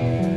Bye.